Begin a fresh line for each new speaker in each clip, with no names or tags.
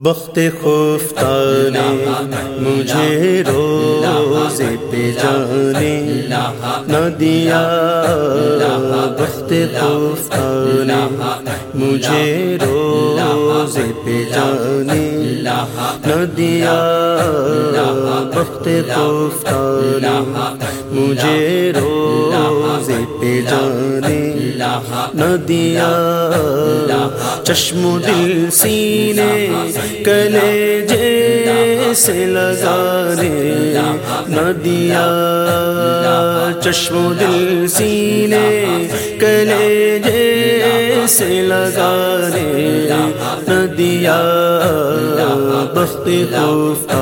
بخت خفتہ نے مجھے روزے پہ جانے۔ نہ دیا بخت خفتہ نے مجھے روزے پہ جانے۔ نہ دیا بخت خفتہ نے مجھے روزے جانے نہ دیا چشم دل سینے کلے جیسے لگانے نہ دیا چشم دل سینے کلے جیسے لگانے نہ دیا بخت خوف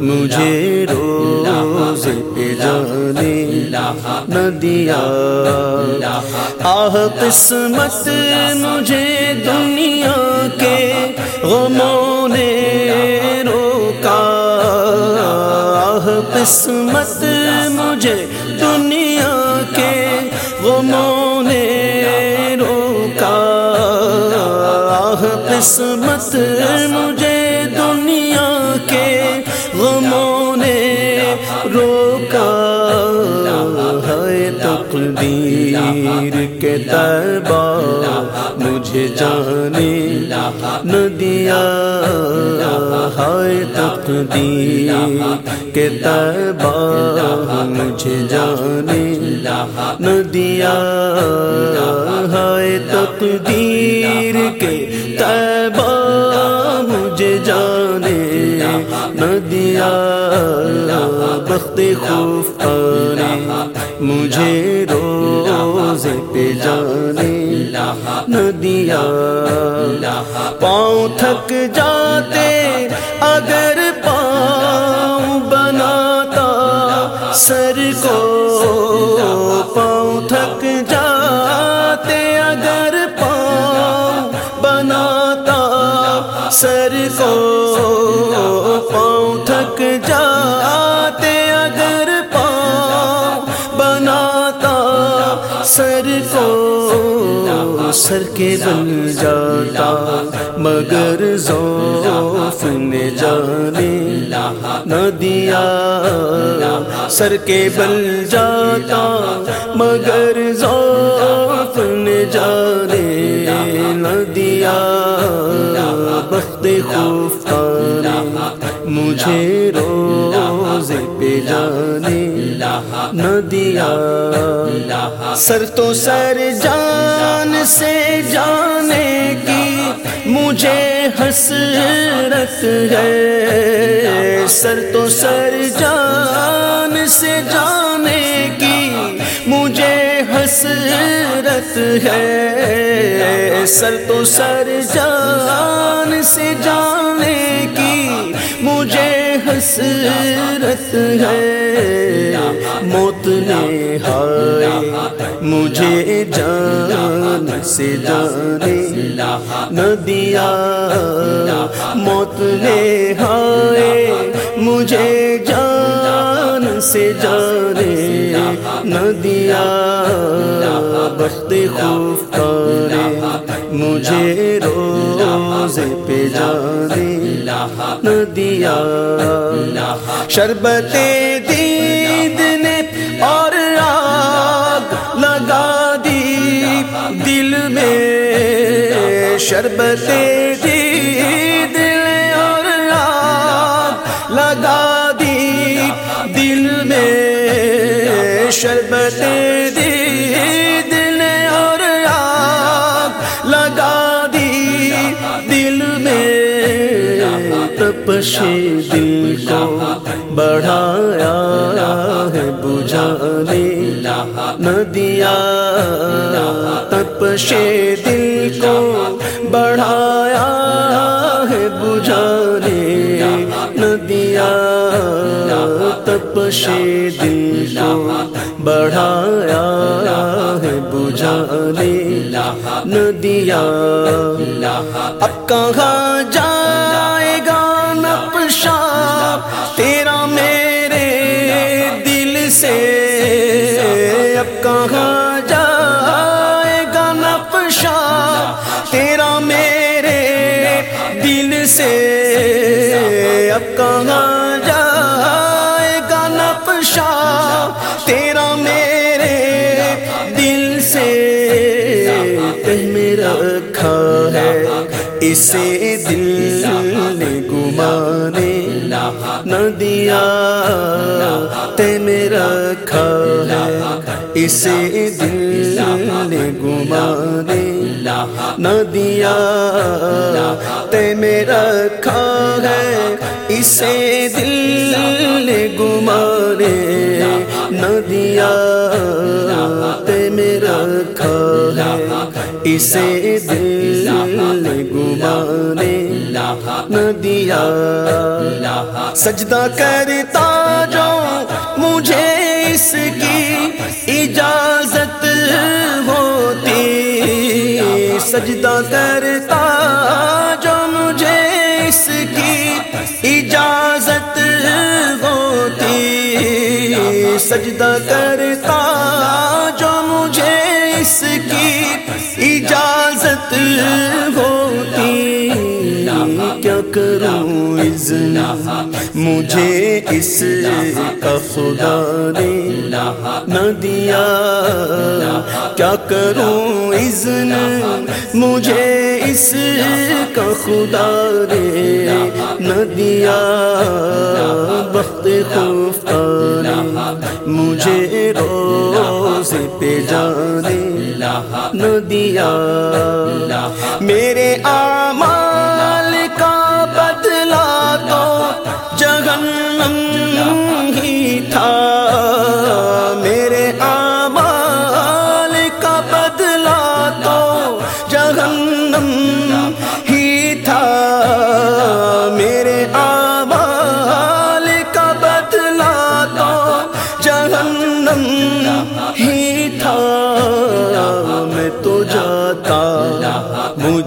مجھے روز پہ جانے نہ دیا آہ قسمت مجھے دنیا کے غموں نے روکا۔ آہ قسمت مجھے دنیا کے غموں نے روکا۔ آہ قسمت تقدیر کے تربا مجھے جانے نہ دیا۔ ہے تقدیر کے تربا مجھے جانے نہ دیا۔ ہے تقدیر کے تربا مجھے جانے نہ دیا۔ بخت خوف آنے، مجھے روز پہ جانے نہ دیا پاؤں تھک جاتے، اگر پاؤں بناتا، سر کو سر کو سر کے بن جاتا، مگر ذوف نے جانے نہ دیا۔ سر کے بل جاتا، مگر ذوف نے جانے نہ دیا۔ بخت خوف مجھے روز پہ جانے نہ دیا سر تو سر جان سے جانے کی مجھے حسرت ہے۔ سر تو سر جان سے جانے کی مجھے حسرت ہے۔ سر تو سر جان سے جانے حسرت ہے۔ موت نے ہائے، مجھے جان سے جانے۔ نہ دیا موت نے ہائے، مجھے جان سے جانے۔ نہ دیا بخت خوف مجھے روز پہ جانے۔ نہ دیا شربت دید نے اور آگ لگا دی دل میں۔ شربت دید نے اور آگ لگا دی دل میں۔ شربت دل کو بڑھایا ہے بجھانے نہ دیا تپش دل کو بڑھایا ہے بجھانے نہ دیا تپش دل کو بڑھایا ہے بجھانے نہ دیا اب کہاں جائے کہاں جائے گا نقشہ تیرا میرے دل سے؟ اب کہاں جائے گا نقشہ تیرا میرے دل سے؟ میں رکھا ہے اسے دل نے گمانے، نہ دیا تے میرا رکھا ہے۔ اسے دل نے گمانے نہ دیا۔ تے میرا رکھا ہے، اسے دل نے گمانے نہ دیا۔ تے میرا رکھا ہے، اسے دل نے گمانے نہ دیا۔ سجدہ کرتا جو مجھے اس کی سجدہ کرتا جو مجھے اس کی اجازت ہوتی۔ سجدہ کرتا جو مجھے اس کی اجازت ہوتی۔ کیا کروں؟ اذن مجھے اس کا خدا نے نہ دیا۔ کیا کروں اذن مجھے اس کا خدا نے نہ دیا۔ بخت خوفتہ مجھے روز پہ جانے نہ دیا۔ میرے آمال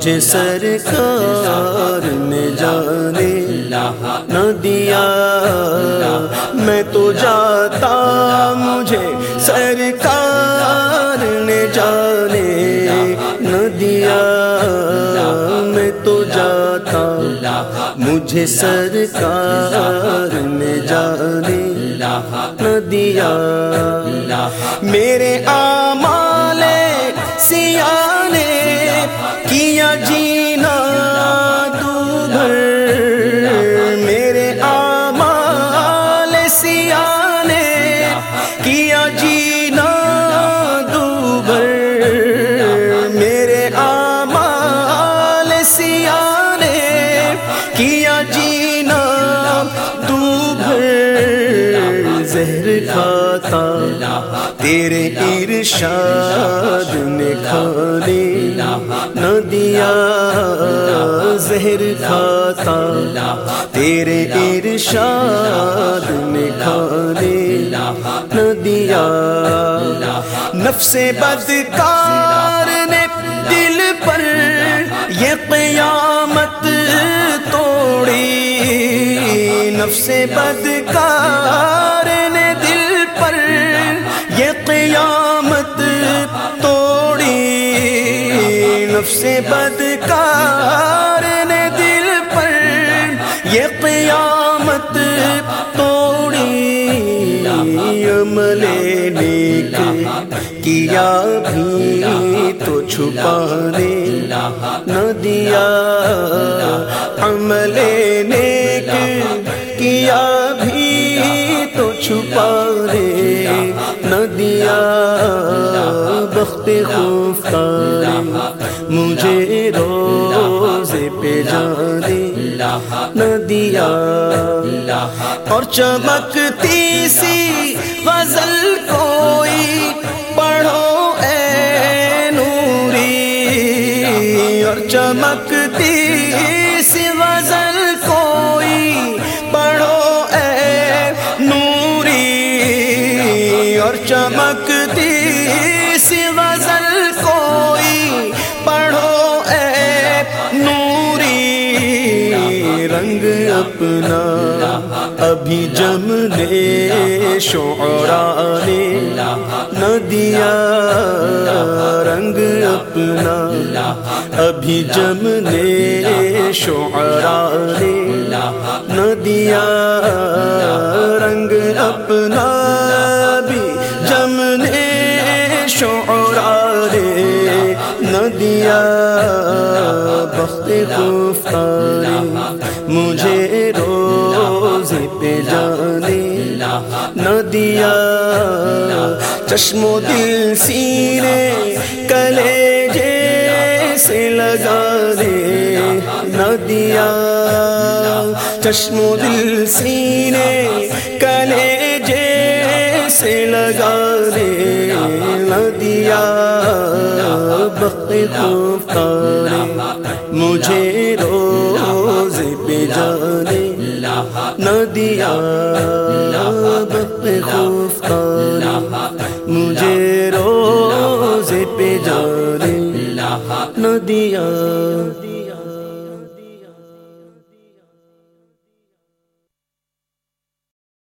مجھے سرکار نے جانے نہ دیا۔ میں تو جاتا، مجھے سرکار نے جانے نہ دیا۔ میں تو جاتا، مجھے سرکار نے جانے نہ دیا۔ میرے آمال سیانے کیا جینا دوبھر میرے آمال سیانے کیا جینا دوبھر میرے آمال سیانے کیا جینا دوبھر زہر کھاتا تیرے ارشاد نے کھانے نہ دیا زہر کھاتا، تیرے ارشاد نے کھانے نہ دیا نفس بدکار نے دل پر یہ قیامت توڑی، نفس بدکار نفس بدکار نے دل پر یہ قیامت توڑی، عمل نیک کیا بھی تو چھپانے نہ دیا۔ عمل نیک کیا بھی تو چھپانے نہ دیا۔ بخت خوفتار مجھے روزے پہ جانے نہ دیا اور چمکتی سی کوئی اپنا، ابھی جم لے شعرا نے نہ دیا رنگ اپنا، ابھی جم لے شعرا نے نہ دیا رنگ اپنا بھی جم لے شعرا نے نہ دیا بخت گفتاری نہ دیا چشم و دل سینے، کلے جیسے لگا دے۔ نہ دیا چشم و دل سینے، کلے جیسے لگا دے۔ نہ دیا بخت خوفارے مجھے روز پہ جانے نہ دیا بخت خوفارے مجھے روزے پہ جانے نہ دیا